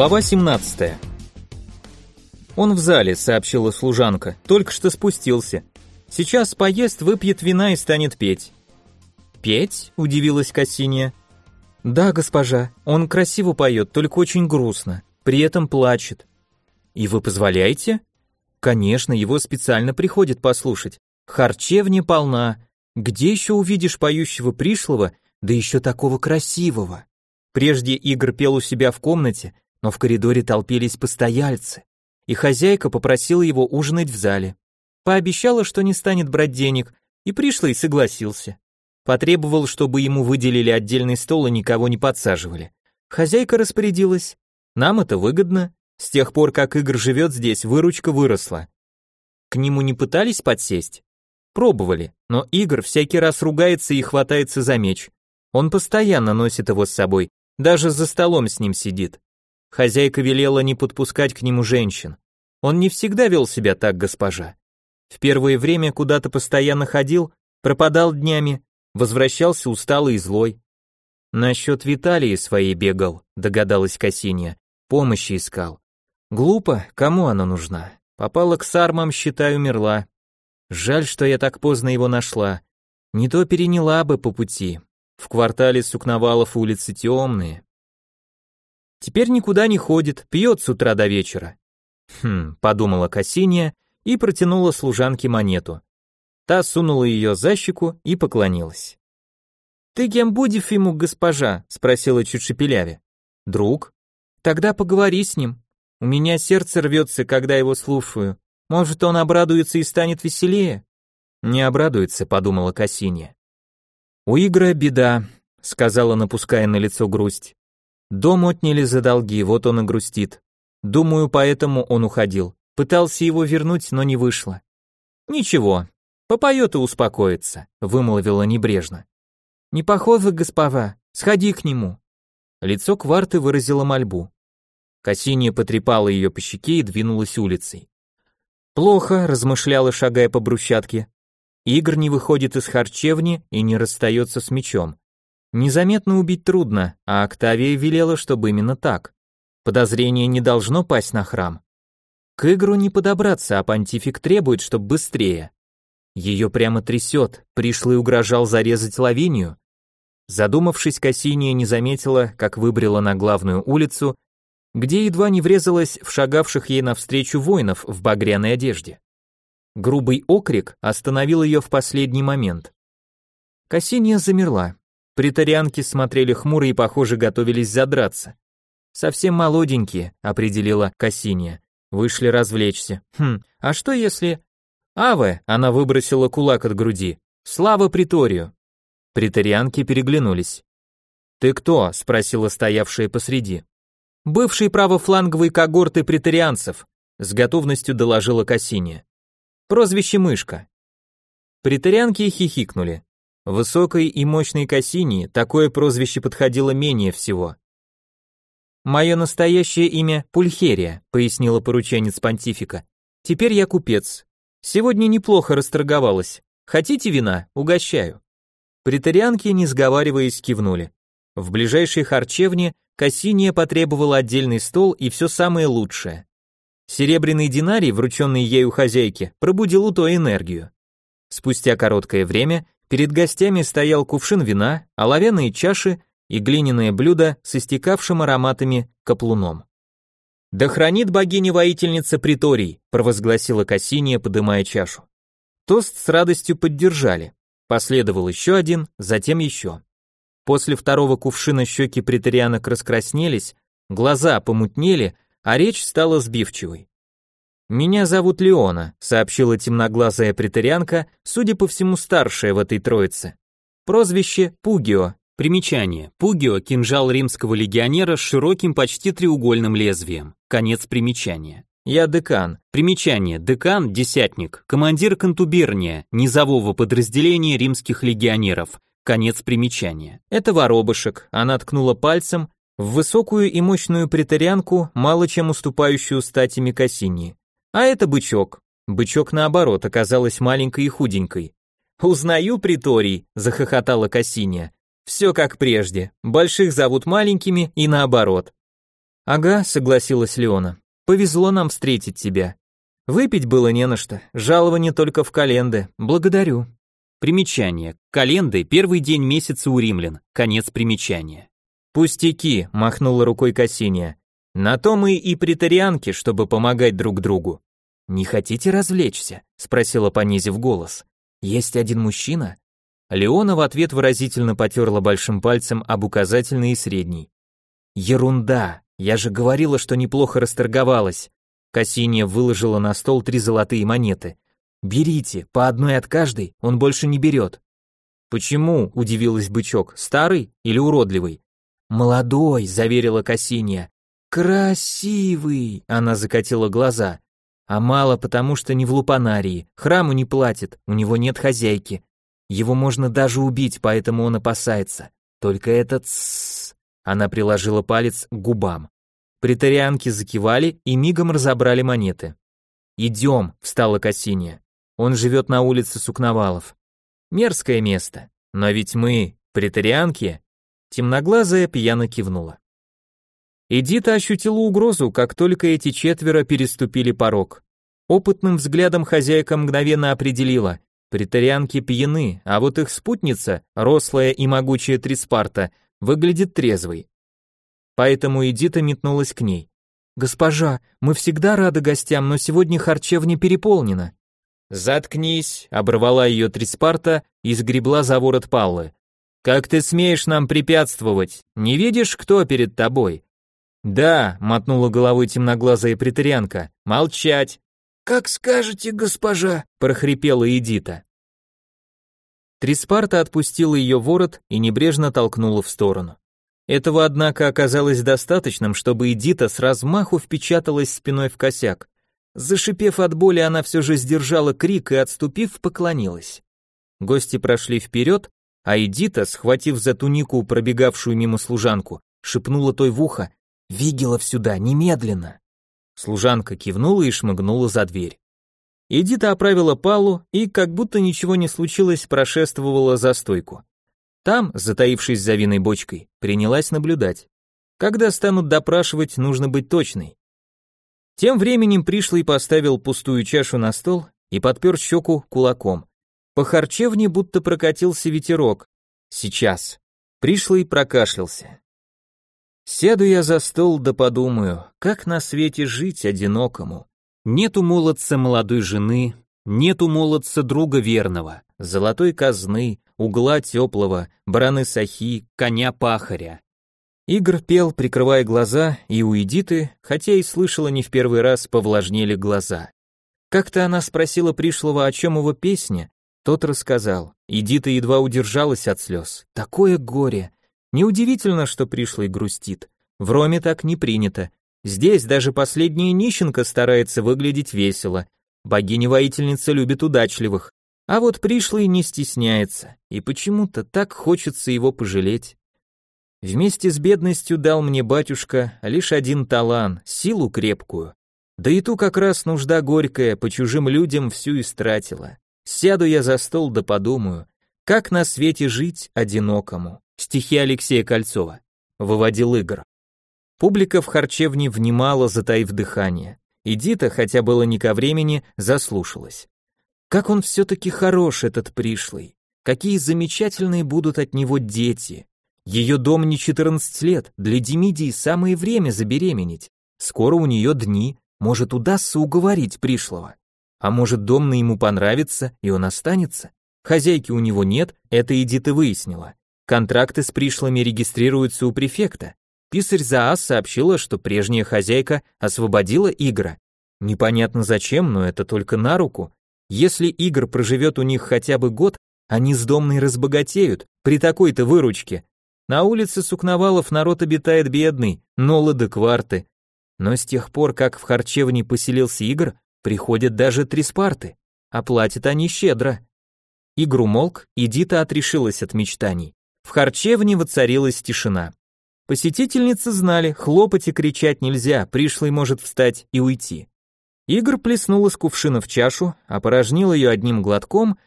Глава 17. Он в зале, сообщила служанка, только что спустился. Сейчас поест, выпьет вина и станет петь. Петь? удивилась Кассиния. Да, госпожа, он красиво поет, только очень грустно, при этом плачет. И вы позволяете? Конечно, его специально приходят послушать. Харчевня полна. Где еще увидишь поющего пришлого, да еще такого красивого? Прежде Игорь пел у себя в комнате, но в коридоре толпились постояльцы, и хозяйка попросила его ужинать в зале. Пообещала, что не станет брать денег, и пришлый согласился. Потребовал, чтобы ему выделили отдельный стол и никого не подсаживали. Хозяйка распорядилась. Нам это выгодно. С тех пор, как Игорь живет здесь, выручка выросла. К нему не пытались подсесть? Пробовали, но Игорь всякий раз ругается и хватается за меч. Он постоянно носит его с собой, даже за столом с ним сидит. Хозяйка велела не подпускать к нему женщин. Он не всегда вел себя так, госпожа. В первое время куда-то постоянно ходил, пропадал днями, возвращался усталый и злой. Насчет Виталии своей бегал, догадалась Кассиния, помощи искал. Глупо, кому она нужна? Попала к сармам, считай, умерла. Жаль, что я так поздно его нашла. Не то переняла бы по пути. В квартале Сукновалов улицы темные. Теперь никуда не ходит, пьет с утра до вечера. Хм, подумала Кассиния и протянула служанке монету. Та сунула ее за щеку и поклонилась. «Ты кем будешь ему, госпожа?» — спросила чуть. «Друг?» «Тогда поговори с ним. У меня сердце рвется, когда его слушаю. Может, он обрадуется и станет веселее?» «Не обрадуется», — подумала Кассиния. «У Игра беда», — сказала, напуская на лицо грусть. «Дом отняли за долги, вот он и грустит. Думаю, поэтому он уходил. Пытался его вернуть, но не вышло». «Ничего, попоет и успокоится», — вымолвила небрежно. «Не похоже, госпожа, сходи к нему». Лицо Кварты выразило мольбу. Кассиния потрепала ее по щеке и двинулась улицей. «Плохо», — размышляла, шагая по брусчатке. Игорь не выходит из харчевни и не расстается с мечом. Незаметно убить трудно, а Октавия велела, чтобы именно так. Подозрение не должно пасть на храм. К Игру не подобраться, а понтифик требует, чтобы быстрее. Ее прямо трясет, пришлый угрожал зарезать Лавинию. Задумавшись, Кассиния не заметила, как выбрела на главную улицу, где едва не врезалась в шагавших ей навстречу воинов в багряной одежде. Грубый окрик остановил ее в последний момент. Кассиния замерла. Притарианки смотрели хмуро и, похоже, готовились задраться. «Совсем молоденькие», — определила Кассиния. «Вышли развлечься. Хм, а что если...» «Аве!» — она выбросила кулак от груди. «Слава Приторию!» Притарианки переглянулись. «Ты кто?» — спросила стоявшая посреди. «Бывший правофланговый когорты притарианцев», — с готовностью доложила Кассиния. Прозвище Мышка. Притарианки хихикнули. Высокой и мощной Кассини такое прозвище подходило менее всего. «Мое настоящее имя Пульхерия», — пояснила порученец понтифика. «Теперь я купец. Сегодня неплохо расторговалась. Хотите вина? Угощаю». Притарианки, не сговариваясь, кивнули. В ближайшей харчевне Кассиния потребовала отдельный стол и все самое лучшее. Серебряный динарий, врученный ею хозяйке, пробудил у той энергию. Спустя короткое время перед гостями стоял кувшин вина, оловянные чаши и глиняное блюдо с истекавшим ароматами каплуном. «Да хранит богиня-воительница приторий», провозгласила Кассиния, подымая чашу. Тост с радостью поддержали. Последовал еще один, затем еще. После второго кувшина щеки приторианок раскраснелись, глаза помутнели, а речь стала сбивчивой. «Меня зовут Леона», — сообщила темноглазая претарианка, судя по всему старшая в этой троице. Прозвище Пугио. Примечание. Пугио – кинжал римского легионера с широким почти треугольным лезвием. Конец примечания. Я декан. Примечание. Декан – десятник. Командир контуберния, низового подразделения римских легионеров. Конец примечания. Это воробышек. Она ткнула пальцем, в высокую и мощную претарианку, мало чем уступающую статями Кассини. А это бычок. Бычок, наоборот, оказалась маленькой и худенькой. «Узнаю приторий», — захохотала Кассиния. «Все как прежде. Больших зовут маленькими и наоборот». Ага, согласилась Леона. Повезло нам встретить тебя. Выпить было не на что, жалование только в календы. Благодарю. Примечание. Календы – первый день месяца у римлян. Конец примечания. Пустяки, махнула рукой Кассиния. На то мы и претарианки, чтобы помогать друг другу. Не хотите развлечься? спросила понизив голос. Есть один мужчина? Леона в ответ выразительно потерла большим пальцем об указательный и средний. Ерунда, я же говорила, что неплохо расторговалась. Кассиния выложила на стол три золотые монеты. Берите, по одной от каждой, он больше не берет. Почему? удивилась бычок. Старый или уродливый? Молодой, заверила Кассиния. Красивый, она закатила глаза. А мало потому, что не в лупанарии, храму не платит, у него нет хозяйки. Его можно даже убить, поэтому он опасается. Только этот с. Она приложила палец к губам. Притарианки закивали и мигом разобрали монеты. «Идем», — встала Кассиния. «Он живет на улице Сукновалов. Мерзкое место. Но ведь мы притарианки». Темноглазая пьяно кивнула. Эдита ощутила угрозу, как только эти четверо переступили порог. Опытным взглядом хозяйка мгновенно определила, притарианки пьяны, а вот их спутница, рослая и могучая Триспарта, выглядит трезвой. Поэтому Эдита метнулась к ней. «Госпожа, мы всегда рады гостям, но сегодня харчевня переполнена». «Заткнись», — оборвала ее Триспарта и сгребла за ворот Паллы. «Как ты смеешь нам препятствовать? Не видишь, кто перед тобой? «Да», — мотнула головой темноглазая претарианка, — «молчать». «Как скажете, госпожа», — прохрипела Эдита. Триспарта отпустила ее ворот и небрежно толкнула в сторону. Этого, однако, оказалось достаточным, чтобы Эдита с размаху впечаталась спиной в косяк. Зашипев от боли, она все же сдержала крик и, отступив, поклонилась. Гости прошли вперед, а Эдита, схватив за тунику пробегавшую мимо служанку, шепнула той в ухо Вигелов сюда, немедленно!» Служанка кивнула и шмыгнула за дверь. Эдита оправила палу и, как будто ничего не случилось, прошествовала за стойку. Там, затаившись за виной бочкой, принялась наблюдать. Когда станут допрашивать, нужно быть точной. Тем временем пришлый поставил пустую чашу на стол и подпер щеку кулаком. По харчевне будто прокатился ветерок. Сейчас. Пришлый прокашлялся. Сяду я за стол да подумаю, как на свете жить одинокому. Нету молодца молодой жены, нету молодца друга верного, золотой казны, угла теплого, бараны сахи, коня пахаря. Игорь пел, прикрывая глаза, и у Эдиты, хотя и слышала не в первый раз, повлажнели глаза. Как-то она спросила пришлого, о чем его песня, тот рассказал. Эдита едва удержалась от слез. Такое горе, Неудивительно, что пришлый грустит. В Роме так не принято. Здесь даже последняя нищенка старается выглядеть весело. Богиня-воительница любит удачливых. А вот пришлый не стесняется, и почему-то так хочется его пожалеть. Вместе с бедностью дал мне батюшка лишь один талант, силу крепкую. Да и ту как раз нужда горькая, по чужим людям всю истратила. Сяду я за стол да подумаю, как на свете жить одинокому. Стихи Алексея Кольцова. Выводил игр. Публика в харчевне внимала, затаив дыхание. Эдита, хотя было не ко времени, заслушалась. Как он все-таки хорош, этот пришлый. Какие замечательные будут от него дети. Ее дом не 14 лет, для Демидии самое время забеременеть. Скоро у нее дни, может удастся уговорить пришлого. А может дом на ему понравится, и он останется. Хозяйки у него нет, это Эдита выяснила. Контракты с пришлыми регистрируются у префекта. Писарь Заас сообщила, что прежняя хозяйка освободила Игра. Непонятно зачем, но это только на руку. Если Игр проживет у них хотя бы год, они с Домной разбогатеют при такой-то выручке. На улице Сукновалов народ обитает бедный, нолы да кварты. Но с тех пор, как в харчевне поселился Игр, приходят даже три спарты. А они щедро. Игру молк, и Дита отрешилась от мечтаний. В харчевне воцарилась тишина. Посетительницы знали, хлопать и кричать нельзя, пришлый может встать и уйти. Игорь плеснул из кувшина в чашу, опорожнил ее одним глотком,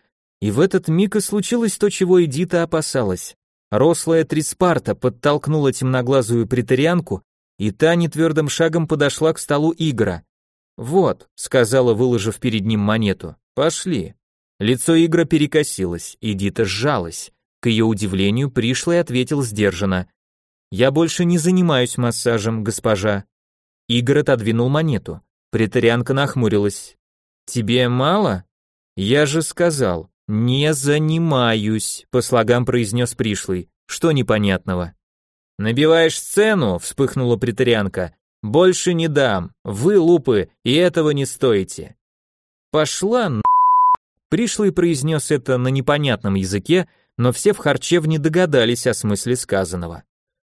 и в этот миг и случилось то, чего Эдита опасалась. Рослая Триспарта подтолкнула темноглазую притарианку, и та нетвердым шагом подошла к столу Игра. «Вот», — сказала, выложив перед ним монету, — «пошли». Лицо Игра перекосилось, и Дита сжалась. К ее удивлению, пришлый ответил сдержанно. «Я больше не занимаюсь массажем, госпожа». Игорь отодвинул монету. Претарианка нахмурилась. «Тебе мало?» «Я же сказал, не занимаюсь», — по слогам произнес пришлый. «Что непонятного?» «Набиваешь сцену?» — вспыхнула претарианка. «Больше не дам. Вы, лупы, и этого не стоите». «Пошла на...» Пришлый произнес это на непонятном языке, но все в харчевне догадались о смысле сказанного.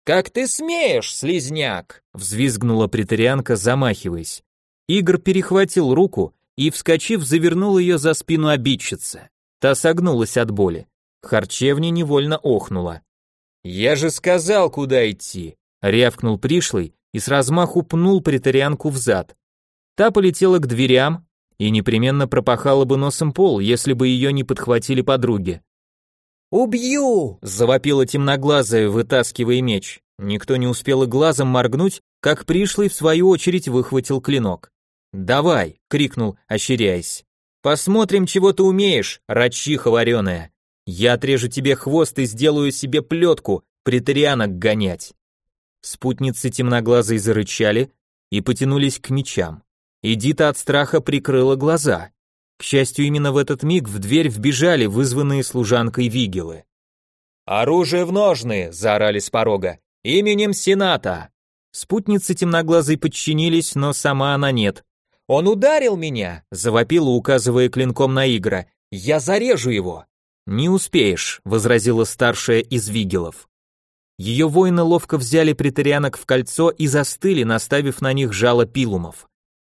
«Как ты смеешь, слизняк!» — взвизгнула претарианка, замахиваясь. Игорь перехватил руку и, вскочив, завернул ее за спину обидчицы. Та согнулась от боли. Харчевня невольно охнула. «Я же сказал, куда идти!» — рявкнул пришлый и с размаху пнул претарианку в зад. Та полетела к дверям и непременно пропахала бы носом пол, если бы ее не подхватили подруги. «Убью!» — завопила темноглазая, вытаскивая меч. Никто не успел и глазом моргнуть, как пришлый в свою очередь выхватил клинок. «Давай!» — крикнул, ощеряясь. «Посмотрим, чего ты умеешь, рачиха вареная! Я отрежу тебе хвост и сделаю себе плетку, притарианок гонять!» Спутницы темноглазой зарычали и потянулись к мечам. Эдита от страха прикрыла глаза. К счастью, именно в этот миг в дверь вбежали вызванные служанкой вигелы. «Оружие в ножны!» – заорали с порога. «Именем Сената!» Спутницы темноглазой подчинились, но сама она нет. «Он ударил меня!» – завопила, указывая клинком на Игра. «Я зарежу его!» «Не успеешь», – возразила старшая из вигелов. Ее воины ловко взяли притарианок в кольцо и застыли, наставив на них жало пилумов.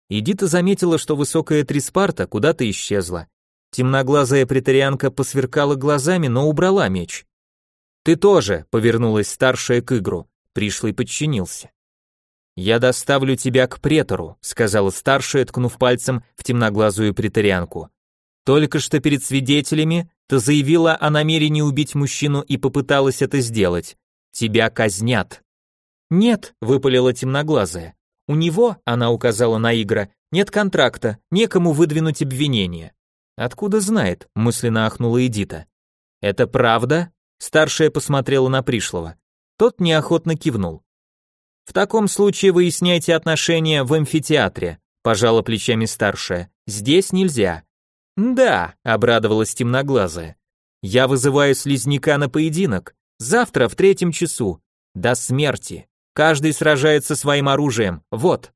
Эдита заметила, что высокая Триспарта куда-то исчезла. Темноглазая притарианка посверкала глазами, но убрала меч. «Ты тоже», — повернулась старшая к Игру. Пришлый подчинился. «Я доставлю тебя к претору», — сказала старшая, ткнув пальцем в темноглазую притарианку. «Только что перед свидетелями ты заявила о намерении убить мужчину и попыталась это сделать. Тебя казнят». «Нет», — выпалила темноглазая. «У него», — она указала на Игра, — «нет контракта, некому выдвинуть обвинение». «Откуда знает?» — мысленно ахнула Эдита. «Это правда?» — старшая посмотрела на пришлого. Тот неохотно кивнул. В таком случае выясняйте отношения в амфитеатре, пожала плечами старшая. Здесь нельзя. Да, обрадовалась темноглазая. Я вызываю слизняка на поединок. Завтра в третьем часу. До смерти. Каждый сражается своим оружием. Вот.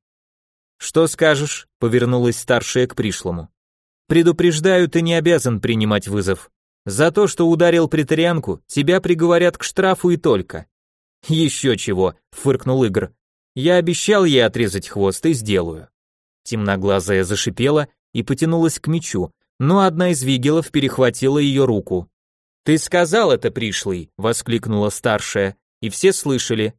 Что скажешь? Повернулась старшая к пришлому. Предупреждаю, ты не обязан принимать вызов. За то, что ударил притарианку, тебя приговорят к штрафу и только. Еще чего, фыркнул Игр. Я обещал ей отрезать хвост и сделаю. Темноглазая зашипела и потянулась к мечу, но одна из вигелов перехватила ее руку. «Ты сказал это, пришлый!» — воскликнула старшая, и все слышали.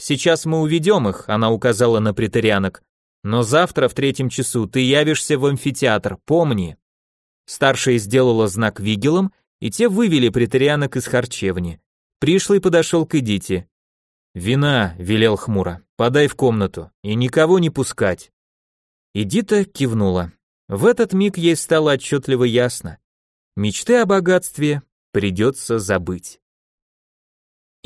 «Сейчас мы уведем их», — она указала на претарианок. «Но завтра в третьем часу ты явишься в амфитеатр, помни». Старшая сделала знак вигелам, и те вывели претарианок из харчевни. Пришлый подошел к Эдите. «Вина», — велел хмуро, — «подай в комнату и никого не пускать». Эдита кивнула. В этот миг ей стало отчетливо ясно. Мечты о богатстве придется забыть.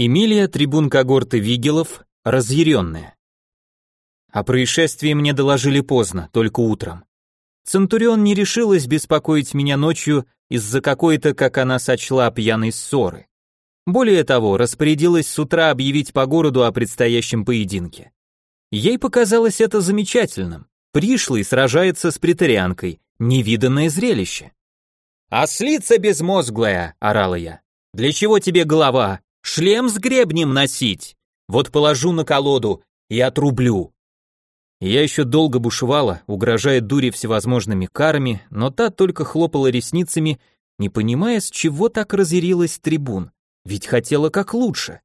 Эмилия, трибун когорты Вигелов, разъяренная. О происшествии мне доложили поздно, только утром. Центурион не решилась беспокоить меня ночью из-за какой-то, как она сочла, пьяной ссоры. Более того, распорядилась с утра объявить по городу о предстоящем поединке. Ей показалось это замечательным. Пришлый сражается с претарианкой, невиданное зрелище. «Ослица безмозглая!» — орала я. «Для чего тебе голова? Шлем с гребнем носить? Вот положу на колоду и отрублю». Я еще долго бушевала, угрожая дуре всевозможными карами, но та только хлопала ресницами, не понимая, с чего так разъярилась трибун ведь хотела как лучше.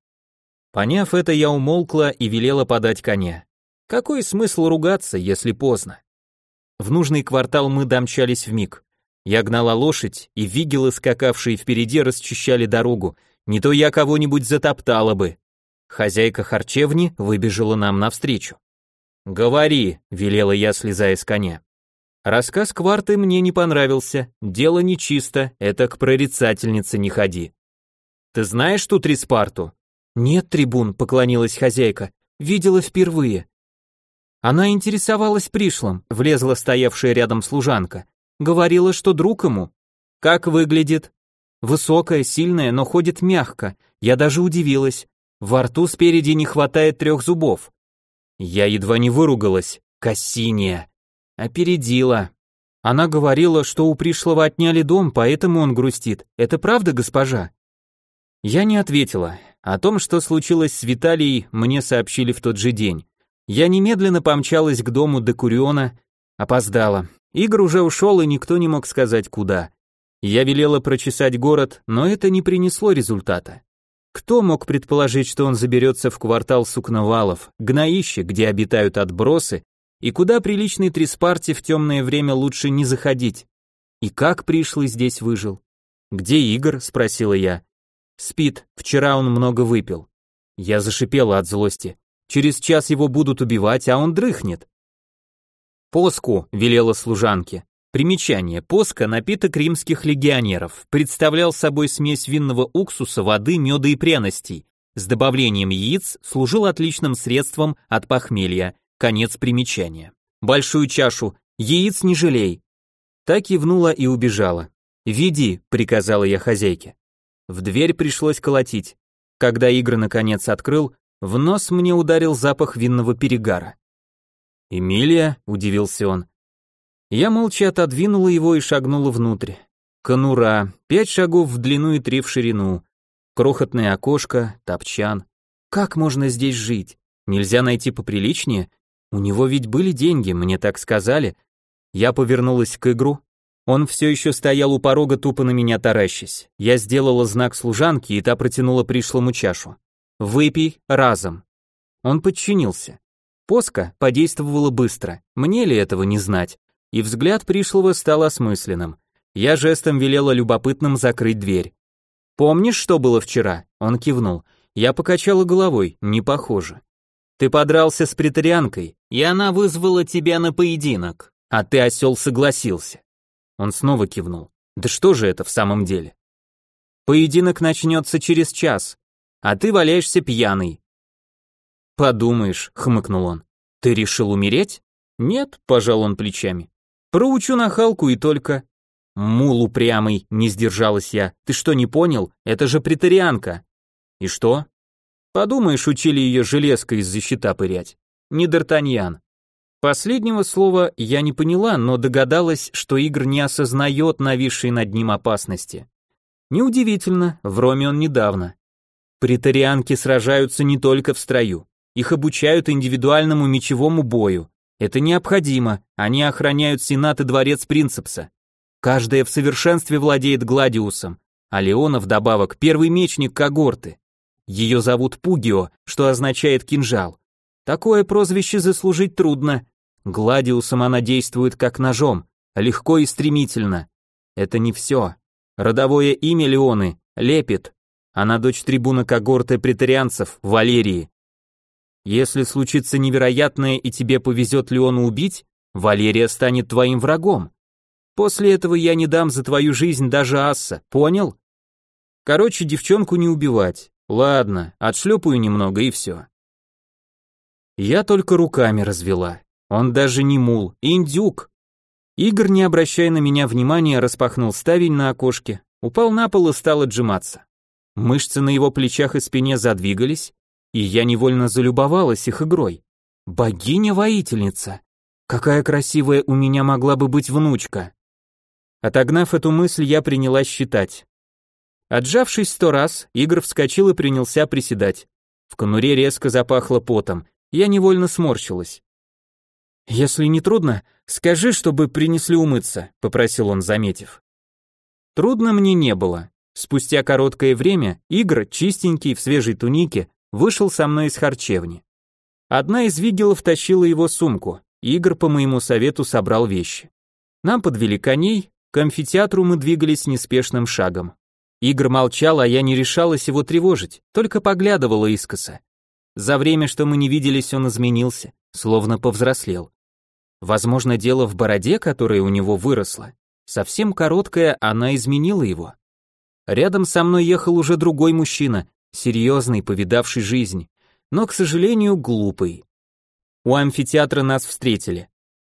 Поняв это, я умолкла и велела подать коня. Какой смысл ругаться, если поздно? В нужный квартал мы домчались в миг. Я гнала лошадь, и вигелы, скакавшие впереди, расчищали дорогу. Не то я кого-нибудь затоптала бы. Хозяйка харчевни выбежала нам навстречу. «Говори», — велела я, слезая с коня. Рассказ Кварты мне не понравился, дело нечисто, это к прорицательнице не ходи. «Ты знаешь ту Триспарту?» «Нет, трибун», — поклонилась хозяйка, — «видела впервые». Она интересовалась пришлым, влезла стоявшая рядом служанка. Говорила, что друг ему. «Как выглядит?» «Высокая, сильная, но ходит мягко. Я даже удивилась. Во рту спереди не хватает трех зубов. Я едва не выругалась. Кассиния. Опередила. Она говорила, что у пришлого отняли дом, поэтому он грустит. Это правда, госпожа? Я не ответила. О том, что случилось с Виталией, мне сообщили в тот же день. Я немедленно помчалась к дому Декуриона, опоздала. Игорь уже ушел, и никто не мог сказать куда. Я велела прочесать город, но это не принесло результата. Кто мог предположить, что он заберется в квартал сукновалов, гноище, где обитают отбросы, и куда приличный Триспарте в темное время лучше не заходить? И как пришлый здесь выжил? Где Игорь? спросила я. Спит, вчера он много выпил. Я зашипела от злости. Через час его будут убивать, а он дрыхнет. Поску велела служанке. Примечание. Поска – напиток римских легионеров. Представлял собой смесь винного уксуса, воды, меда и пряностей. С добавлением яиц служил отличным средством от похмелья. Конец примечания. Большую чашу. Яиц не жалей. Так кивнула и убежала. «Веди», — приказала я хозяйке. В дверь пришлось колотить. Когда Игорь наконец открыл, в нос мне ударил запах винного перегара. «Эмилия?» — удивился он. Я молча отодвинула его и шагнула внутрь. Конура, пять шагов в длину и три в ширину. Крохотное окошко, топчан. Как можно здесь жить? Нельзя найти поприличнее? У него ведь были деньги, мне так сказали. Я повернулась к игру. Он все еще стоял у порога, тупо на меня таращась. Я сделала знак служанки, и та протянула пришлому чашу. «Выпей разом». Он подчинился. Поска подействовала быстро. Мне ли этого не знать? И взгляд пришлого стал осмысленным. Я жестом велела любопытным закрыть дверь. «Помнишь, что было вчера?» Он кивнул. Я покачала головой, не похоже. «Ты подрался с претарианкой, и она вызвала тебя на поединок, а ты, осел, согласился». Он снова кивнул. «Да что же это в самом деле?» «Поединок начнется через час, а ты валяешься пьяный». «Подумаешь», — хмыкнул он. «Ты решил умереть?» «Нет», — пожал он плечами. Проучу нахалку и только. Мул упрямый, не сдержалась я. Ты что, не понял? Это же претарианка. И что? Подумаешь, учили ее железкой из-за щита пырять. Не Д'Артаньян. Последнего слова я не поняла, но догадалась, что Игорь не осознает нависшей над ним опасности. Неудивительно, в Роме он недавно. Претарианки сражаются не только в строю. Их обучают индивидуальному мечевому бою. Это необходимо, они охраняют Сенат и дворец Принцепса. Каждая в совершенстве владеет Гладиусом, а Леона вдобавок первый мечник когорты. Ее зовут Пугио, что означает кинжал. Такое прозвище заслужить трудно. Гладиусом она действует как ножом, легко и стремительно. Это не все. Родовое имя Леоны — Лепит. Она дочь трибуна когорты претарианцев, Валерии. Если случится невероятное и тебе повезет Леону убить, Валерия станет твоим врагом. После этого я не дам за твою жизнь даже асса, понял? Короче, девчонку не убивать. Ладно, отшлепаю немного и все. Я только руками развела. Он даже не мул, индюк. Игорь, не обращая на меня внимания, распахнул ставень на окошке, упал на пол и стал отжиматься. Мышцы на его плечах и спине задвигались, и я невольно залюбовалась их игрой. Богиня-воительница. Какая красивая у меня могла бы быть внучка. Отогнав эту мысль, я принялась считать. Отжавшись сто раз, Игорь вскочил и принялся приседать. В конуре резко запахло потом. Я невольно сморщилась. «Если не трудно, скажи, чтобы принесли умыться», — попросил он, заметив. Трудно мне не было. Спустя короткое время Игорь, чистенький, в свежей тунике, вышел со мной из харчевни. Одна из вигелов тащила его сумку, Игорь по моему совету собрал вещи. Нам подвели коней, к амфитеатру мы двигались неспешным шагом. Игорь молчал, а я не решалась его тревожить, только поглядывала искоса. За время, что мы не виделись, он изменился, словно повзрослел. Возможно, дело в бороде, которая у него выросла. Совсем короткая, она изменила его. Рядом со мной ехал уже другой мужчина, серьезный, повидавший жизнь, но, к сожалению, глупый. У амфитеатра нас встретили.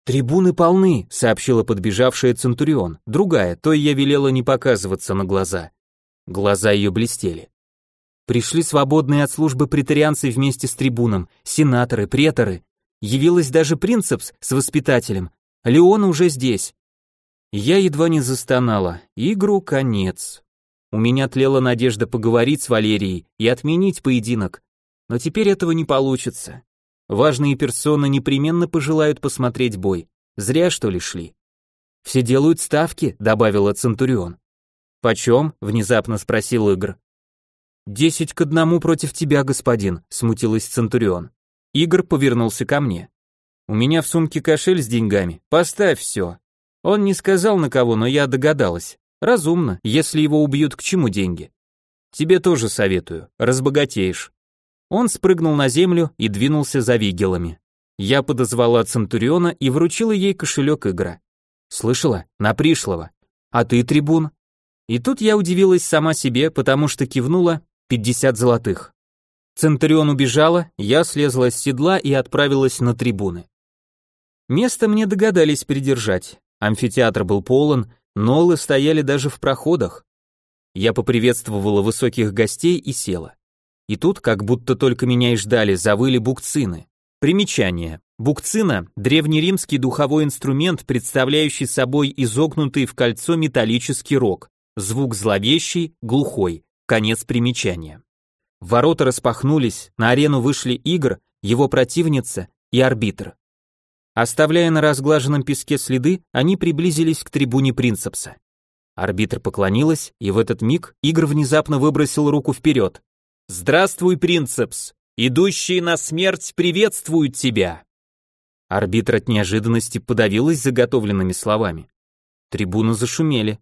«Трибуны полны», — сообщила подбежавшая Центурион, другая, той я велела не показываться на глаза. Глаза ее блестели. Пришли свободные от службы претарианцы вместе с трибуном, сенаторы, преторы. Явилась даже принцепс с воспитателем. Леон уже здесь. Я едва не застонала. Игру конец. У меня тлела надежда поговорить с Валерией и отменить поединок. Но теперь этого не получится. Важные персоны непременно пожелают посмотреть бой. Зря, что ли, шли. «Все делают ставки», — добавила Центурион. «Почем?» — внезапно спросил Игр. «Десять к одному против тебя, господин», — смутилась Центурион. Игорь повернулся ко мне. «У меня в сумке кошель с деньгами. Поставь все». Он не сказал на кого, но я догадалась. Разумно, если его убьют, к чему деньги? Тебе тоже советую, разбогатеешь. Он спрыгнул на землю и двинулся за вигелами. Я подозвала Центуриона и вручила ей кошелек Игра. Слышала? На пришлого. А ты, трибун? И тут я удивилась сама себе, потому что кивнула 50 золотых. Центурион убежала, я слезла с седла и отправилась на трибуны. Место мне догадались придержать. Амфитеатр был полон, нолы стояли даже в проходах. Я поприветствовала высоких гостей и села. И тут, как будто только меня и ждали, завыли букцины. Примечание. Букцина – древнеримский духовой инструмент, представляющий собой изогнутый в кольцо металлический рог. Звук зловещий, глухой. Конец примечания. Ворота распахнулись, на арену вышли Игр, его противница и арбитр. Оставляя на разглаженном песке следы, они приблизились к трибуне принцепса. Арбитр поклонилась, и в этот миг Игр внезапно выбросил руку вперед. «Здравствуй, принцепс! Идущие на смерть приветствуют тебя!» Арбитр от неожиданности подавилась заготовленными словами. Трибуны зашумели.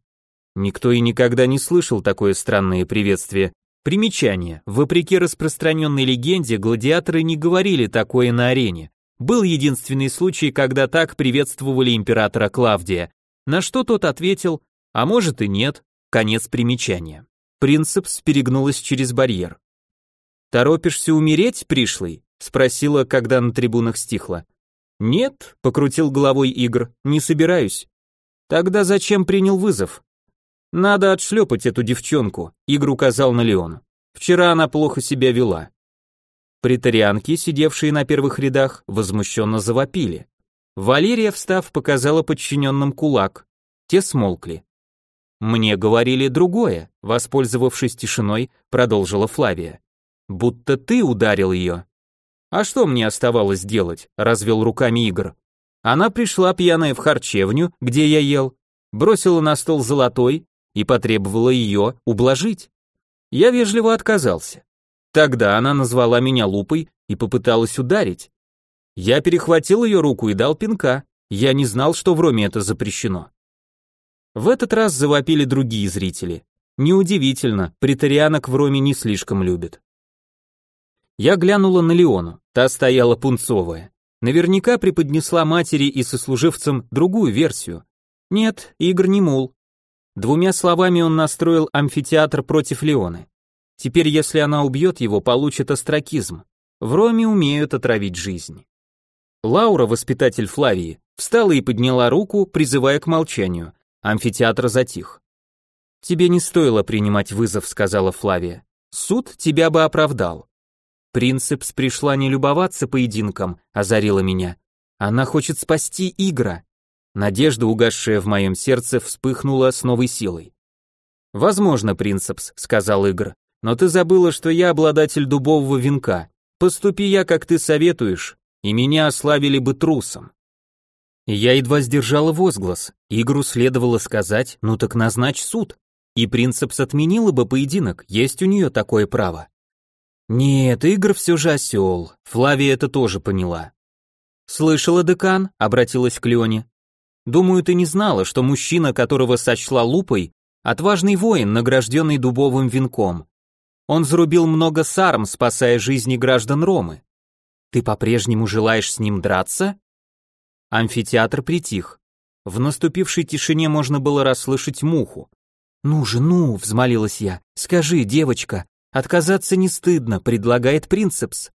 Никто и никогда не слышал такое странное приветствие. Примечание. Вопреки распространенной легенде, гладиаторы не говорили такое на арене. Был единственный случай, когда так приветствовали императора Клавдия, на что тот ответил, а может и нет, конец примечания. Принцепс перегнулась через барьер. «Торопишься умереть, пришлый?» — спросила, когда на трибунах стихло. «Нет», — покрутил головой Игр, — «не собираюсь». «Тогда зачем принял вызов?» «Надо отшлепать эту девчонку», — Игр указал на Леон. «Вчера она плохо себя вела». Притарианки, сидевшие на первых рядах, возмущенно завопили. Валерия, встав, показала подчиненным кулак. Те смолкли. «Мне говорили другое», — воспользовавшись тишиной, продолжила Флавия будто ты ударил ее. А что мне оставалось делать? развел руками Игорь. Она пришла пьяная в харчевню, где я ел, бросила на стол золотой и потребовала ее ублажить. Я вежливо отказался. Тогда она назвала меня лупой и попыталась ударить. Я перехватил ее руку и дал пинка. Я не знал, что в Роме это запрещено. В этот раз завопили другие зрители. Неудивительно, притарианок в Роме не слишком любят. Я глянула на Леону, та стояла пунцовая. Наверняка преподнесла матери и сослуживцам другую версию. Нет, Игорь не мул. Двумя словами он настроил амфитеатр против Леоны. Теперь, если она убьет его, получит остракизм. В Роме умеют отравить жизнь. Лаура, воспитатель Флавии, встала и подняла руку, призывая к молчанию. Амфитеатр затих. «Тебе не стоило принимать вызов», — сказала Флавия. «Суд тебя бы оправдал. Принцепс пришла не любоваться поединком, озарила меня. Она хочет спасти Игра. Надежда, угасшая в моем сердце, вспыхнула с новой силой. «Возможно, Принцепс», — сказал Игр, «но ты забыла, что я обладатель дубового венка. Поступи я, как ты советуешь, и меня ославили бы трусом». Я едва сдержала возглас. Игру следовало сказать, ну так назначь суд. И Принцепс отменила бы поединок, есть у нее такое право. Нет, Игорь все же осел. Флавия это тоже поняла. «Слышала, декан?» — обратилась к Лене. «Думаю, ты не знала, что мужчина, которого сочла лупой, отважный воин, награжденный дубовым венком. Он зарубил много сарм, спасая жизни граждан Ромы. Ты по-прежнему желаешь с ним драться? Амфитеатр притих. В наступившей тишине можно было расслышать муху. «Ну же, ну!» — взмолилась я. «Скажи, девочка, отказаться не стыдно, предлагает принцепс».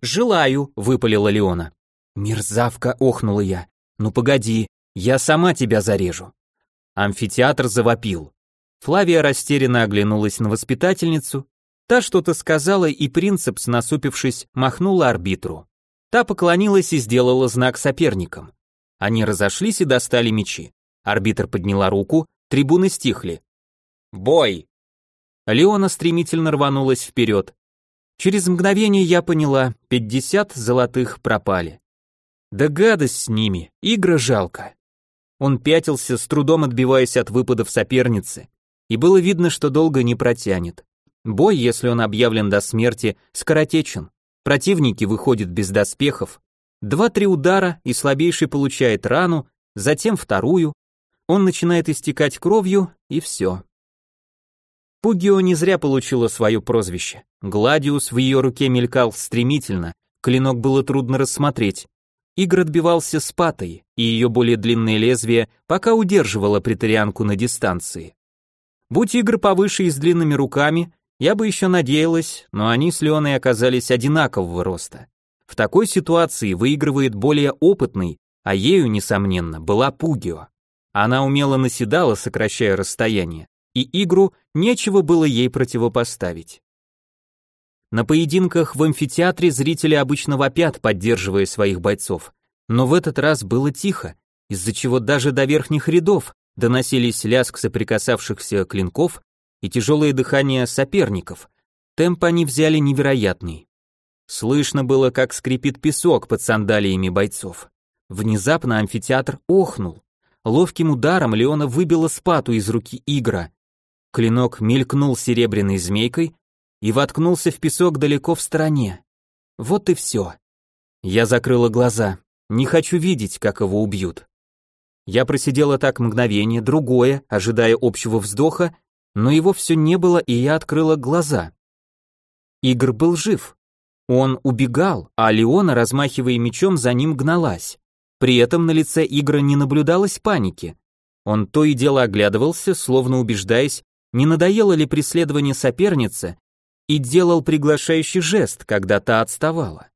«Желаю», — выпалила Леона. «Мерзавка!» — охнула я. «Ну погоди, я сама тебя зарежу». Амфитеатр завопил. Флавия растерянно оглянулась на воспитательницу. Та что-то сказала, и принцепс, насупившись, махнула арбитру. Та поклонилась и сделала знак соперникам. Они разошлись и достали мечи. Арбитр подняла руку, трибуны стихли. Бой!» Леона стремительно рванулась вперед. Через мгновение я поняла, пятьдесят золотых пропали. Да гадость с ними, игра жалко. Он пятился, с трудом отбиваясь от выпадов соперницы, и было видно, что долго не протянет. Бой, если он объявлен до смерти, скоротечен. Противники выходят без доспехов. Два-три удара, и слабейший получает рану, затем вторую. Он начинает истекать кровью, и все. Пугио не зря получила свое прозвище. Гладиус в ее руке мелькал стремительно, клинок было трудно рассмотреть. Игр отбивался с патой, и ее более длинное лезвие пока удерживало претарианку на дистанции. Будь Игр повыше и с длинными руками, я бы еще надеялась, но они с Леоной оказались одинакового роста. В такой ситуации выигрывает более опытный, а ею, несомненно, была Пугио. Она умело наседала, сокращая расстояние, и игру нечего было ей противопоставить. На поединках в амфитеатре зрители обычно вопят, поддерживая своих бойцов, но в этот раз было тихо, из-за чего даже до верхних рядов доносились лязг соприкасавшихся клинков и тяжелое дыхание соперников. Темп они взяли невероятный. Слышно было, как скрипит песок под сандалиями бойцов. Внезапно амфитеатр охнул. Ловким ударом Леона выбила спату из руки Игра, Клинок мелькнул серебряной змейкой и воткнулся в песок далеко в стороне. Вот и все. Я закрыла глаза. Не хочу видеть, как его убьют. Я просидела так мгновение, другое, ожидая общего вздоха, но его все не было, и я открыла глаза. Игр был жив. Он убегал, а Леона, размахивая мечом, за ним гналась. При этом на лице Игра не наблюдалось паники. Он то и дело оглядывался, словно убеждаясь, не надоело ли преследование соперницы, и делал приглашающий жест, когда та отставала.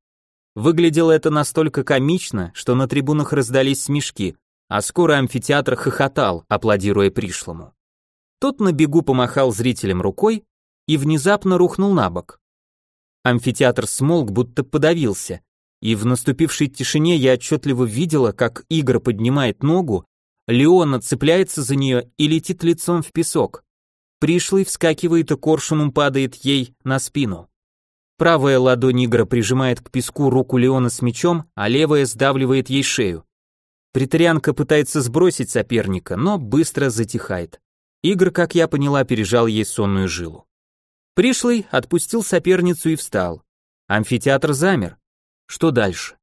Выглядело это настолько комично, что на трибунах раздались смешки, а скоро амфитеатр хохотал, аплодируя пришлому. Тот на бегу помахал зрителям рукой и внезапно рухнул на бок. Амфитеатр смолк, будто подавился, и в наступившей тишине я отчетливо видела, как Игорь поднимает ногу, Леона цепляется за нее и летит лицом в песок. Пришлый вскакивает и коршуном падает ей на спину. Правая ладонь Игра прижимает к песку руку Леона с мечом, а левая сдавливает ей шею. Притарианка пытается сбросить соперника, но быстро затихает. Игр, как я поняла, пережал ей сонную жилу. Пришлый отпустил соперницу и встал. Амфитеатр замер. Что дальше?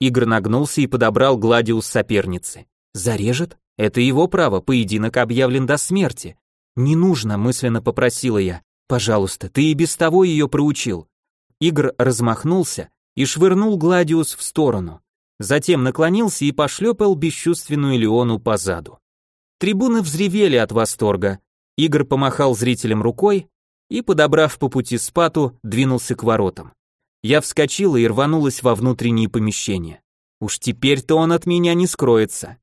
Игр нагнулся и подобрал Гладиус соперницы. Зарежет? Это его право, поединок объявлен до смерти. «Не нужно», — мысленно попросила я. «Пожалуйста, ты и без того ее проучил». Игр размахнулся и швырнул Гладиус в сторону. Затем наклонился и пошлепал бесчувственную Леону по заду. Трибуны взревели от восторга. Игр помахал зрителям рукой и, подобрав по пути спату, двинулся к воротам. Я вскочила и рванулась во внутренние помещения. Уж теперь-то он от меня не скроется.